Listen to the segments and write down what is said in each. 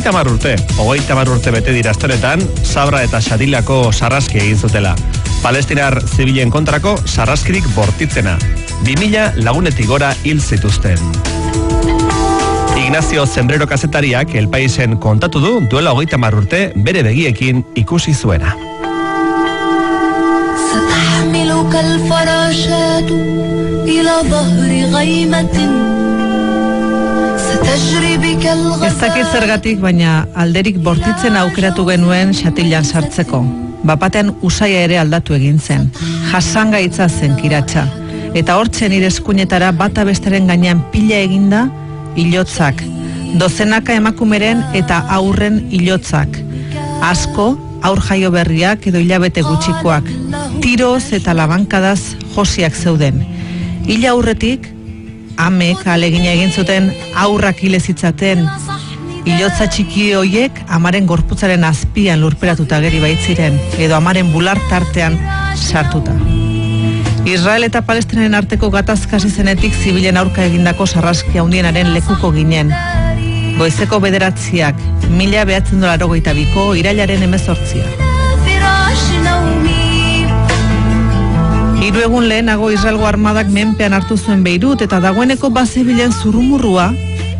Hogeita mar urte, hogeita mar urte bete dira astoretan, Sabra eta Xadilako sarraski egin zutela. Palestinar zibilen kontrako sarraskirik bortitzena. 2000 lagunetik gora hil zituzten. Ignacio Zembrero kazetariak El Paisen kontatu du duela hogeita mar urte bere begiekin ikusi zuena. ستحملك الفراشات إلى ظهر غيمة ستجري بك Ez dakit zergatik, baina alderik bortitzen aukeratu genuen xatilan sartzeko. Bapatean usaia ere aldatu egin zen. Jasanga hitza zen kiratsa. Eta hortzen nire eskuinetara bata besteren gainean pila eginda ilotzak. Dozenaka emakumeren eta aurren ilotzak. Asko, aur jaio berriak edo hilabete gutxikoak. Tiroz eta labankadaz josiak zeuden. Hila aurretik, amek alegina egin zuten aurrak hile zitzaten. Ilotza txiki hoiek amaren gorputzaren azpian lurperatuta geri baitziren, edo amaren bular tartean sartuta. Israel eta Palestinaren arteko gatazkasi zenetik zibilen aurka egindako sarraski handienaren lekuko ginen. Goizeko bederatziak, mila behatzen dola biko, irailaren emezortzia. Hiru egun lehenago Israelgo armadak menpean hartu zuen Beirut eta dagoeneko bazebilen zurrumurrua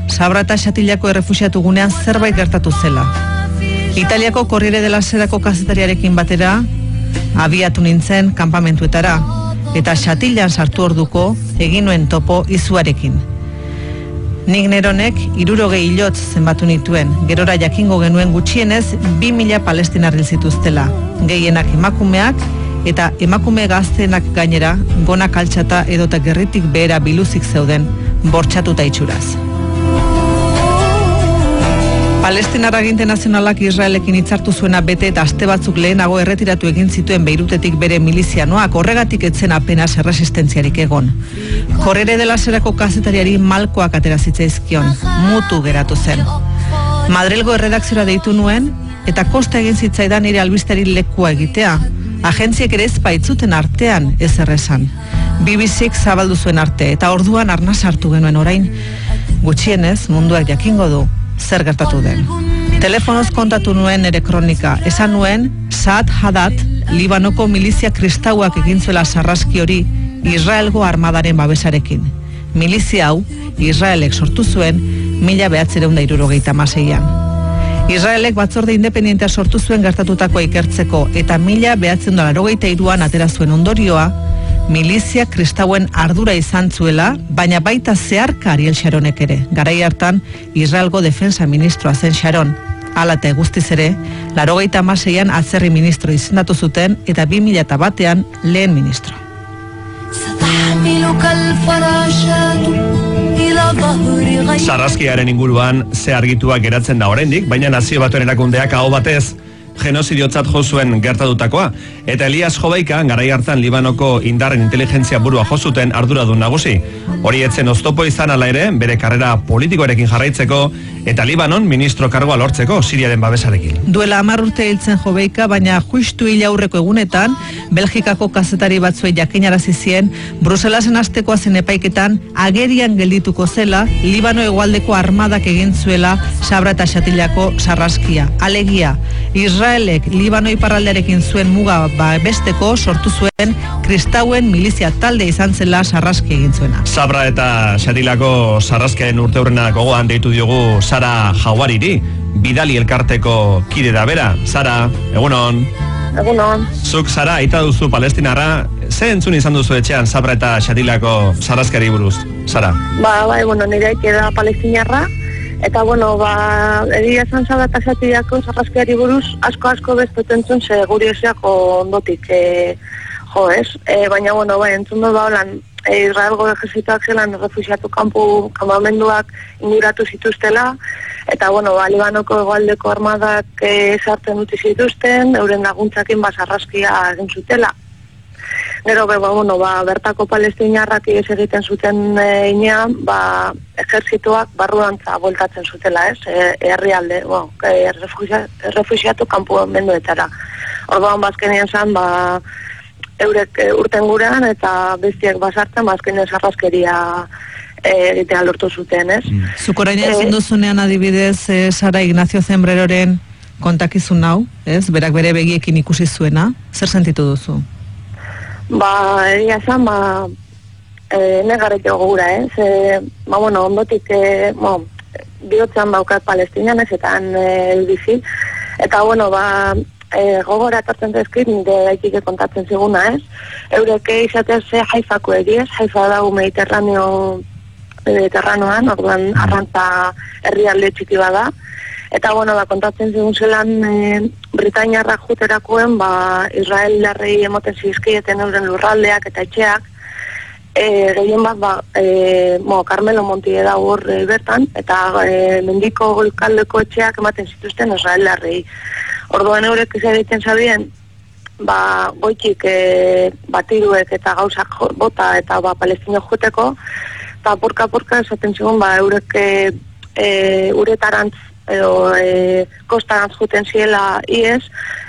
Sabrata xatilako errefusiatu gunean zerbait gertatu zela. Italiako korriere dela sedako kazetariarekin batera abiatu nintzen kanpamentuetara eta xatilan sartu orduko eginuen topo izuarekin. Nik neronek irurogei hilotz zenbatu nituen, gerora jakingo genuen gutxienez 2000 palestinar zituztela, gehienak emakumeak eta emakume gazteenak gainera gona kaltxata edota gerritik behera biluzik zeuden bortxatuta itxuraz. Palestinar aginte nazionalak Israelekin hitzartu zuena bete eta aste batzuk lehenago erretiratu egin zituen Beirutetik bere milizianoak horregatik etzen apenas erresistentziarik egon. Korrere dela zerako kazetariari malkoak atera zitzaizkion, mutu geratu zen. Madrilgo erredakziora deitu nuen eta kosta egin zitzaidan nire albisteri lekua egitea. Agentziek ere ez baitzuten artean ez erresan. BBCk zabaldu zuen arte eta orduan arna sartu genuen orain. Gutxienez munduak jakingo du zer gertatu den. Telefonoz kontatu nuen nere kronika. Esan nuen, Saad Haddad, Libanoko milizia kristauak egin zuela sarraski hori Israelgo armadaren babesarekin. Milizia hau, Israelek sortu zuen, mila behatzereun da irurogeita maseian. Israelek batzorde independentea sortu zuen gertatutakoa ikertzeko eta mila behatzen dola iruan atera zuen ondorioa, milizia kristauen ardura izan zuela, baina baita zeharka Ariel Sharonek ere. Garai hartan, Israelgo defensa ministroa zen Sharon. Hala eta guztiz ere, larogeita amaseian atzerri ministro izendatu zuten eta 2000 batean lehen ministro. Sarraskiaren inguruan ze argitua geratzen da oraindik, baina nazio batuen erakundeak aho batez genozidiotzat jo zuen gertatutakoa. Eta Elias Jobaika, garai hartan Libanoko indarren inteligentzia burua jo zuten arduradun nagusi. Hori etzen oztopo izan ala ere, bere karrera politikoarekin jarraitzeko, eta Libanon ministro kargoa lortzeko Siriaren babesarekin. Duela hamar urte hiltzen jobeika, baina justu hil aurreko egunetan, Belgikako kazetari batzuei jakinarazi zien, Bruselasen astekoa zen epaiketan, agerian geldituko zela, Libano hegoaldeko armadak egin zuela Sabra eta Xatilako sarraskia. Alegia, Israelek Libano iparraldearekin zuen muga ba besteko sortu zuen kristauen milizia talde izan zela sarraski egin zuena. Sabra eta Xatilako sarraskeen urte hurrena gogoan deitu diogu Sara Jaguariri, bidali elkarteko kide da bera. Sara, egunon. Egunon, Zuk Sara, aita duzu palestinarra, ze entzun izan duzu etxean Sabra eta Xatilako sarraskari buruz? Sara. ba, bai, bueno, nire da palestinarra, eta, bueno, ba, egia esan zaba eta zatiako sarraskiari buruz, asko-asko beste entzun, ze guri esiako ondotik, e, jo, ez? E, baina, bueno, bai, entzun dut ba, holan, e, Israelgo ejerzituak zelan refusiatu kanpu kamamenduak inguratu zituztela, eta, bueno, ba, Libanoko egoaldeko armadak e, sartzen dut zituzten, euren laguntzakin ba, sarraskia egin zutela. Gero, be, ba, bueno, ba, bertako palestinarrak ez egiten zuten e, inean, ba, ejertzituak barruantza bueltatzen zutela, ez? E, herrialde, bueno, e, refugia, refugiatu kanpo menduetara. Orduan, bazkenien zan, ba, eurek e, urten gurean eta bestiak basartzen, bazkenien sarraskeria e, egitea lortu zuten, ez? Zuk orain Eh, entzun duzunean adibidez e, Sara Ignacio Zembreroren kontakizun hau, ez? Berak bere begiekin ikusi zuena, zer sentitu duzu? Ba, egia esan, ba, e, negarretio gogura, eh? Ze, ba, bueno, ondotik, e, bo, bihotzan baukat palestinian ez, eta han e. Eta, bueno, ba, e, gogora etortzen dezkit, nire gaitike kontatzen ziguna, ez? Eurek izatea ze haifako egiez, haifa dago mediterraneo mediterranoan, orduan arrantza herrialde txiki bada. Eta, bueno, ba, kontatzen zigun zelan e, Britainiarrak juterakoen, ba, Israeldarrei emoten zizkieten euren lurraldeak eta etxeak, e, gehien bat, ba, e, mo, Carmelo Monti da hor e, bertan, eta e, mendiko golkaldeko etxeak ematen zituzten Israeldarrei. Orduan eurek ez egiten zabien, ba, goitik e, batiruek eta gauzak bota eta ba, palestino joteko, eta purka-purka esaten zigun, ba, eurek e, uretarantz edo e, kostarantz juten ziela iez,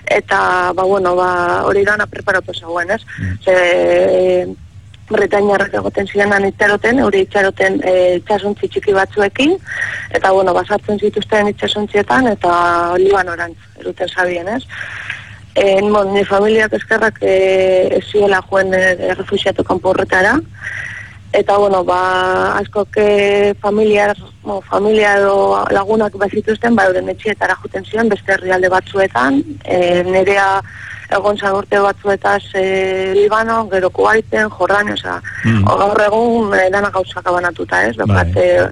eta, ba, bueno, ba, hori dana preparatu zegoen, ez? Ze, e, Britainiarrak egoten zirenan itxaroten, hori itxaroten e, itxasuntzi txiki batzuekin, eta bueno, basatzen zituzten itxasuntzietan, eta Libanorantz, eruten zabien, ez? E, bon, ni familiak eskerrak e, ez ziela joen e, refusiatu kanpo horretara, eta bueno, ba, askok familiar, mo, familia edo lagunak bazituzten, ba, euren etxietara juten zion, beste herrialde batzuetan, e, nerea egon zan urte batzuetaz e, Libano, gero Kuwaiten, Jordania, osea, Mm. gaur egun e, dana gauzak abanatuta, ez? Bai. Daukat, e,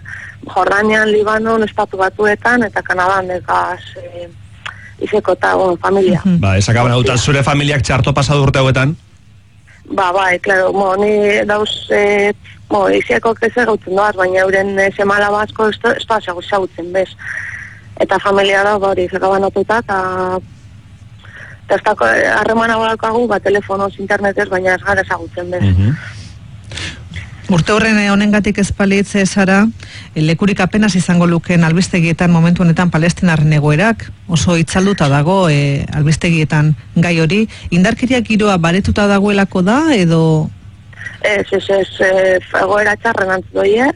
Jordanian, Libanon, estatu batuetan, eta Kanadan, egaz, e, izeko eta, bueno, familia. Mhm. Ba, esakaban hau, zure familiak txarto pasadu urte hauetan? Ba, bai, klaro, mo, ni dauz, e, mo, iziako keze gautzen doaz, baina euren e, semala basko ez ez segur xautzen, bez. Eta familia da, ba, hori, zekaban atuta, eta eta ez eh, harremana balakagu, ba, telefonoz, internetez, baina ez gara ezagutzen, bez. Mhm. Urte horren eh, honengatik ez palitz eh, Sara, eh, lekurik apenas izango lukeen albistegietan momentu honetan palestinarren egoerak, oso itzalduta dago e, albistegietan gai hori, indarkeria giroa baretuta dagoelako da, edo? Ez, ez, ez, egoera txarren antzoie,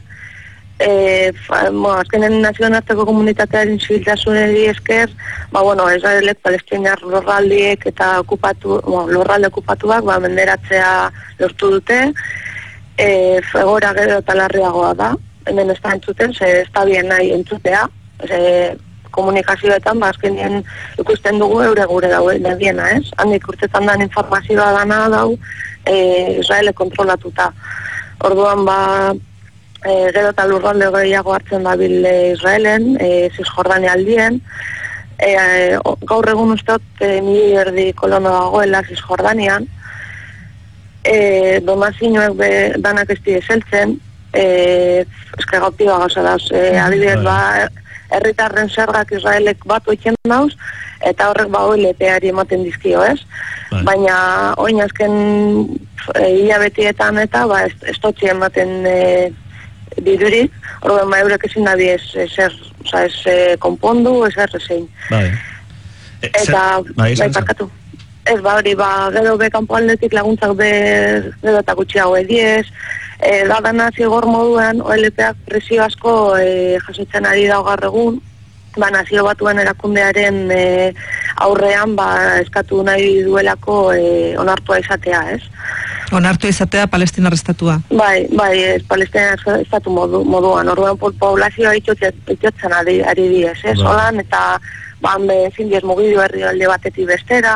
e, fa, mo, azkenen nazionarteko komunitatearen zibiltasuneri esker, ba, bueno, Israelek palestinar lorraldiek eta okupatu, bueno, lorralde okupatuak, ba, menderatzea lortu dute, e, egoera gero eta larriagoa da, hemen ez da entzuten, ze ez da bien nahi entzutea, ze, komunikazioetan, ba, azkenean ikusten dugu eure gure dauen diena, ez? Handik urtetan dan informazioa dana dau, e, Israele kontrolatuta. Orduan, ba, e, gero eta lurralde gehiago hartzen dabil e, Israelen, e, Cisjordania aldien, e, gaur egun usteot e, mili erdi kolono dagoela Cisjordanian, e, donazioak be, danak ez die zeltzen, e, eske gautiba gauza dauz, e, adibidez, ba, herritarren zergak Israelek bat oitzen dauz, eta horrek ba OLP-ari ematen dizkio, ez? Bai. Baina, oin azken e, hilabetietan eta, ba, ez, ez totzi ematen e, bidurik, orduan ba, eurek ezin dabi ez, ez e, konpondu, ezer ezein. Bai. E, Eta, bai, bai, barkatu. Ez, ba, hori, ba, gero be kanpo aldetik laguntzak be, gero eta gutxiago ediez, e, da dana zigor moduan, OLP-ak presio asko e, jasotzen ari da gaur egun, ba, nazio batuen erakundearen e, aurrean, ba, eskatu nahi duelako e, onartua izatea, ez? onartu izatea palestinar estatua. Bai, bai, ez palestina estatu modu, moduan, orduan pol, poblazioa itxotzen, ari, ari diez, ez? Bai. Holan, eta ban be, ezin diez mugidu herri alde batetik bestera,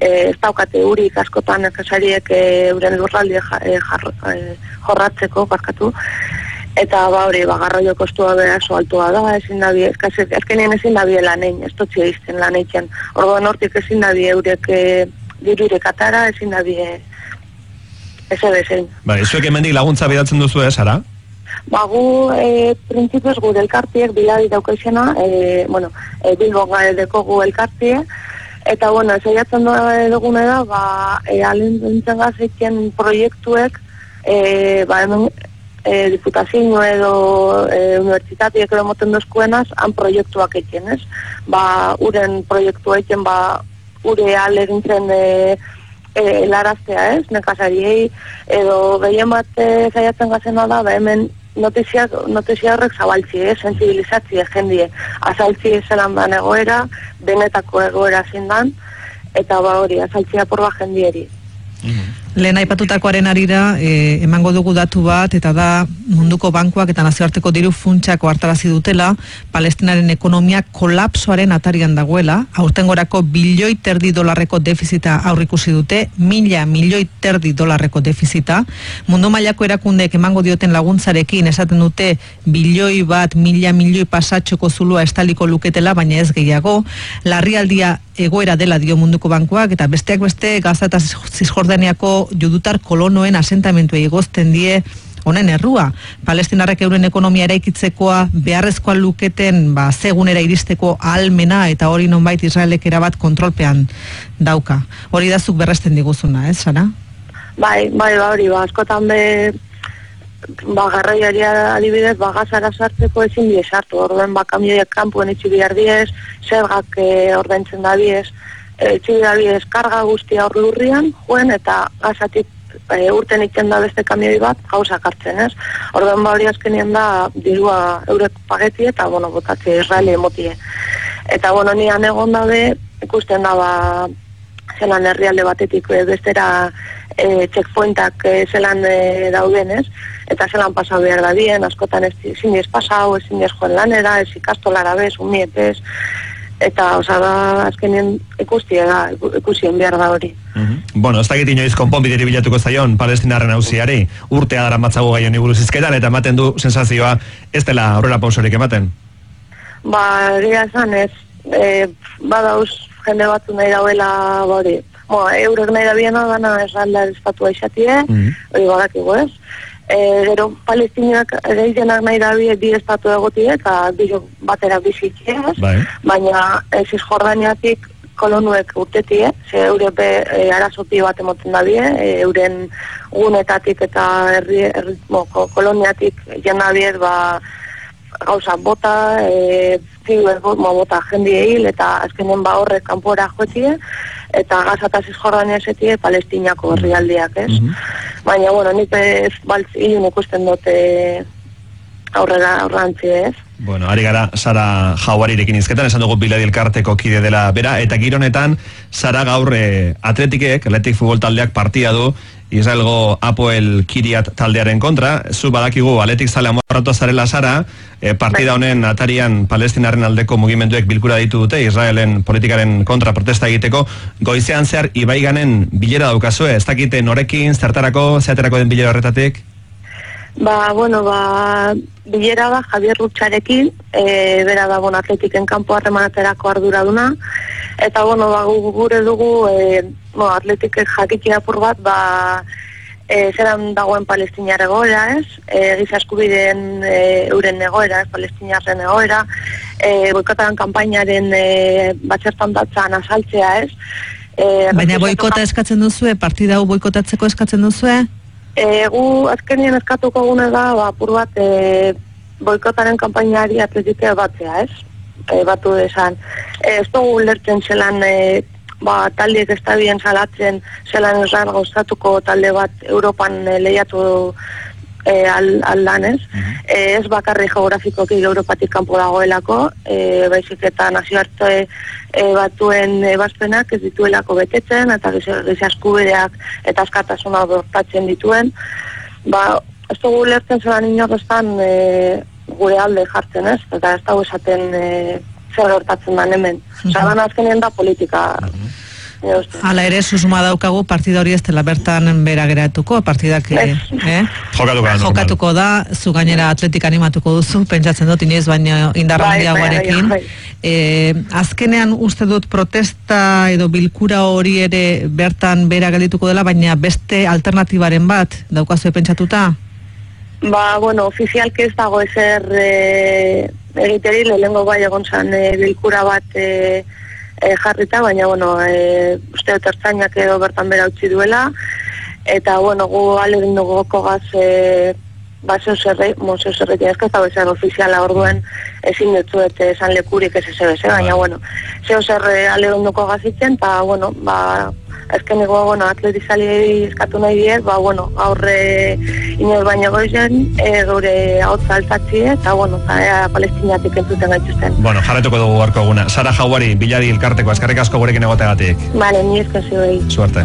e, ez daukate urik askotan nekazariek e, euren lurralde ja, e, jar, e, jorratzeko, barkatu, eta ba hori, ba, garraio kostua bera oso altua da, ezin da bi, ezkenien ezin da biela nein, ez izten lan eitzen, orduan hortik ezin da bi eurek e, dirurek atara, ezin da bi ez ebezein. Bai, zuek hemendik laguntza bidatzen duzu, eh, Sara? Ba, gu, e, printzipioz gure elkartiek biladi daukaizena, e, bueno, e, Bilbon gaedeko gu elkartie, eta, bueno, saiatzen da dugune da, ba, e, alintzen gazeiten proiektuek, e, ba, hemen, e, diputazio edo e, unibertsitateek edo moten dozkuenaz, han proiektuak egiten, ez? Ba, uren proiektua egiten, ba, ure alegintzen e, e, helaraztea, ez, nekazariei, edo gehien bat e, zaiatzen gazena da, ba, hemen notizia, notizia horrek zabaltzi, eh, sensibilizatzi jendie, azaltzi zelan ban egoera, benetako egoera zindan, eta ba hori, azaltzia porba jendieri. Lehen aipatutakoaren arira, e, emango dugu datu bat, eta da munduko bankuak eta nazioarteko diru funtsako hartarazi dutela, palestinaren ekonomia kolapsoaren atarian dagoela, aurtengorako bilioi terdi dolarreko defizita aurrikusi dute, mila milioi terdi dolarreko defizita, mundu mailako erakundeek emango dioten laguntzarekin esaten dute bilioi bat, mila milioi pasatxoko zulua estaliko luketela, baina ez gehiago, larrialdia egoera dela dio munduko bankuak eta besteak beste Gaza eta Cisjordaniako judutar kolonoen asentamentuei egozten die honen errua. Palestinarrek euren ekonomia eraikitzekoa beharrezkoa luketen ba, segunera iristeko almena eta hori nonbait Israelek erabat kontrolpean dauka. Hori dazuk berresten diguzuna, ez, Sara? Bai, bai, ba, hori, ba, askotan be, ba, garraiari adibidez, ba, gazara sartzeko ezin die sartu, orduen ba, kamioiak kanpuen itxi behar diez, zergak e, ordaintzen da diez, e, itxi behar diez, karga guztia hor lurrian, joen, eta gazatik e, urten iten da beste kamioi bat, gauzak hartzen, ez? Orduen ba, hori azkenien da, dirua eurek pageti eta, bueno, botatze Israeli emotie. Eta, bueno, nian egon dabe, ikusten da, ba, zelan herrialde batetik e, bestera e, checkpointak e, zelan e, dauden, ez? Eta zelan pasa behar da bien, askotan ez ezin ez pasau, ez joan lanera, ez ikastolara bez, umietez, eta, oza, da, azkenien ikusti da, iku- ikusien behar da hori. Bueno, ez dakit inoiz konponbideri bilatuko zaion palestinarren hausiari, urtea dara matzago gaion iguruz izketan, eta ematen du sensazioa ez dela aurrera pausorik ematen. Ba, egia esan ez, e, badauz jende batzu nahi dauela, ba hori, Bo, eurek nahi da biena dana esralda estatua izatie, Mhm. hori badakigu ez. E, gero palestinak gehienak nahi da bi, estatu egotie eta biro batera bizitie ez. Bai. Baina e, Cisjordaniatik kolonuek urtetie, ze eure be e, arazopi bat emoten da bie, e, euren gunetatik eta herri, herri mo, ko- koloniatik jena biez ba, gauza bota, e, ma bota jendie hil, eta azkenen ba horrek kanpora joetie, eta Gaza eta Cisjordania esetie palestinako herrialdeak, ez? Baina, bueno, nik ez baltz ilun ikusten dute aurrera aurrantzi, ez? Bueno, ari gara Sara Jauarirekin izketan, esan dugu Biladi elkarteko kide dela bera, eta gironetan Sara gaur eh, atletikek, atletik futbol taldeak partia du, Israelgo Apoel Kiriat taldearen kontra, zu badakigu atletik zale amorratu zarela Sara, eh, partida honen atarian palestinaren aldeko mugimenduek bilkura ditu dute, Israelen politikaren kontra protesta egiteko, goizean zehar ibaiganen bilera daukazue, ez dakite norekin, zertarako, zeaterako den bilera horretatik? Ba, bueno, ba, bilera da Javier Rutxarekin, e, bera da, bueno, atletiken kanpo harremanaterako arduraduna, eta, bueno, ba, gu- gure dugu, e, bueno, atletikek jakiki apur bat, ba, e, zeran dagoen palestinar egoera, ez? E, giza eskubideen e, euren egoera, ez, palestinarren egoera, e, boikotaren kanpainaren e, batzertan datzan asaltzea, ez? E, Baina boikota eskatzen duzue, partida hau boikotatzeko eskatzen duzue? E, gu azkenien eskatuko gune da, ba, apur bat, e, boikotaren kanpainari atletike batzea, ez? E, batu desan. E, ez dugu lertzen zelan, e, ba, taldiek ez da bien salatzen, zelan Israel gauzatuko talde bat Europan e, lehiatu e, al, aldan, ez? e, ez bakarri geografikoki Europatik kanpo dagoelako, e, baizik eta nazioarte e, batuen ebazpenak ez dituelako betetzen, eta giza giza eskubideak eta askatasuna dortatzen dituen. Ba, ez dugu lertzen zelan inorreztan e, gure alde jartzen, ez? Eta ez dugu esaten e, zer gertatzen da hemen. Osa, dana azkenean da politika. ustez. Hala ere, susuma daukagu partida hori ez dela bertan bera geratuko, partidak eh, eh? Jokatuko da, jokatuko da, zu gainera atletik animatuko duzu, pentsatzen dut inoiz baino indar Bai, handiagoarekin. bai, bai, Eh, azkenean uste dut protesta edo bilkura hori ere bertan bera geldituko dela, baina beste alternatibaren bat daukazue pentsatuta? Ba, bueno, ofizialki ez dago ezer e, egiteri, lehengo bai egon zan e, bilkura bat e, e, jarrita, baina, bueno, e, uste dut ertzainak edo bertan bera utzi duela, eta, bueno, gu alegin dugu gaz, e, ba, zeu zerre, mo, zeu zerre, ez ez dago ezer ofiziala orduen ezin dutzuet esan lekurik ez ez baina, bueno, zeu zerre alegin dugu gazitzen, eta, bueno, ba, azkeneko, bueno, atletizali eskatu nahi diet, ba, bueno, aurre inoiz baino goizen, e, gure hau altatzi, eta, bueno, ea palestinatik entzuten gaituzten. Bueno, jarretuko dugu garko eguna. Sara Jauari, biladi elkarteko, eskarrik asko gurekin egoteagatik. Vale, ni eskezio Suerte.